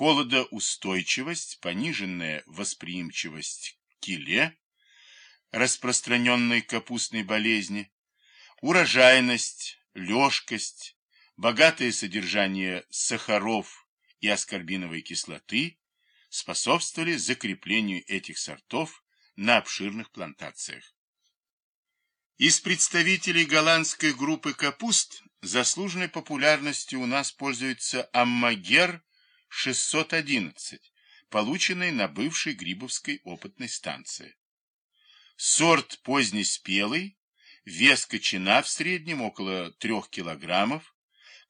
холодоустойчивость, пониженная восприимчивость к киле, распространенной капустной болезни, урожайность, лёжкость, богатое содержание сахаров и аскорбиновой кислоты способствовали закреплению этих сортов на обширных плантациях. Из представителей голландской группы капуст заслуженной популярностью у нас пользуется Аммагер 611, полученный на бывшей Грибовской опытной станции. Сорт позднеспелый, вес кочана в среднем около 3 килограммов,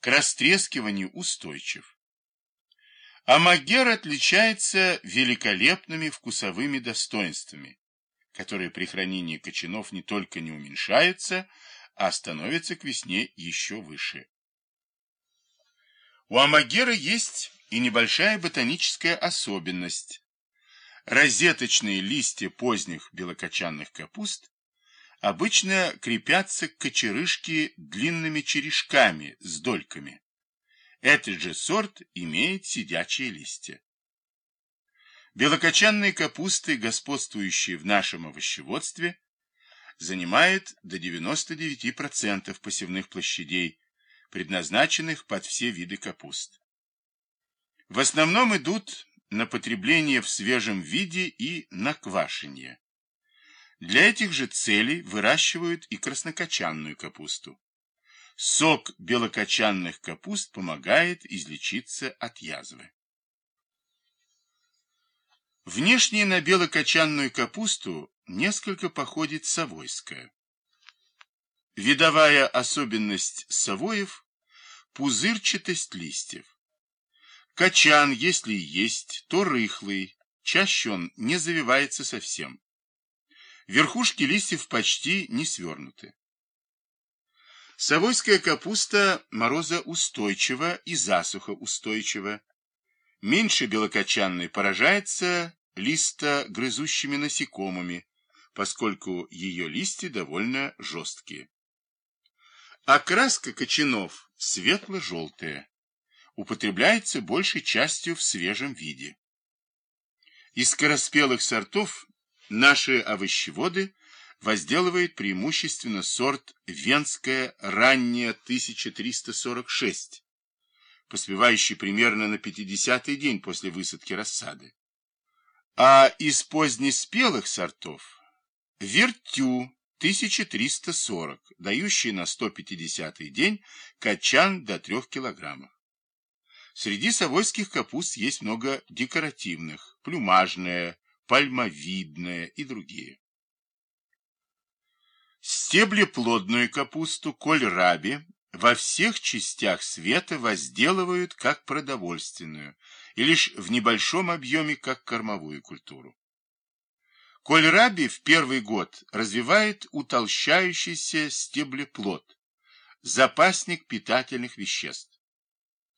к растрескиванию устойчив. Амагер отличается великолепными вкусовыми достоинствами, которые при хранении кочанов не только не уменьшаются, а становятся к весне еще выше. У амагера есть и небольшая ботаническая особенность. Розеточные листья поздних белокочанных капуст обычно крепятся к кочерышке длинными черешками с дольками. Этот же сорт имеет сидячие листья. Белокочанные капусты, господствующие в нашем овощеводстве, занимают до 99% посевных площадей, предназначенных под все виды капуст. В основном идут на потребление в свежем виде и на квашение. Для этих же целей выращивают и краснокочанную капусту. Сок белокочанных капуст помогает излечиться от язвы. Внешне на белокочанную капусту несколько походит совойская. Видовая особенность совоев – пузырчатость листьев. Качан, если есть, то рыхлый, чаще он не завивается совсем. Верхушки листьев почти не свернуты. Совойская капуста морозоустойчива и засухоустойчива. Меньше белокочанной поражается листогрызущими насекомыми, поскольку ее листья довольно жесткие. Окраска кочанов светло-желтая употребляется большей частью в свежем виде. Из скороспелых сортов наши овощеводы возделывают преимущественно сорт Венская ранняя 1346, поспевающий примерно на 50-й день после высадки рассады. А из позднеспелых сортов Вертю 1340, дающий на 150-й день качан до 3 килограммов. Среди совойских капуст есть много декоративных, плюмажная, пальмовидная и другие. Стеблеплодную капусту, кольраби, во всех частях света возделывают как продовольственную и лишь в небольшом объеме как кормовую культуру. Кольраби в первый год развивает утолщающийся стеблеплод, запасник питательных веществ.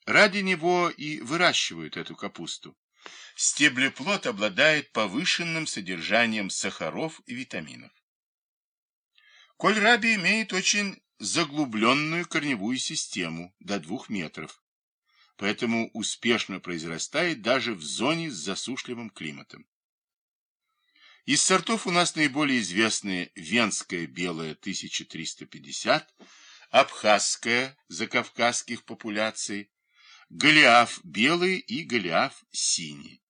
Ради него и выращивают эту капусту. Стеблеплод обладает повышенным содержанием сахаров и витаминов. Кольраби имеет очень заглубленную корневую систему до 2 метров, поэтому успешно произрастает даже в зоне с засушливым климатом. Из сортов у нас наиболее известны Венская белая 1350, Абхазская закавказских популяций, Голиаф белый и Голиаф синий.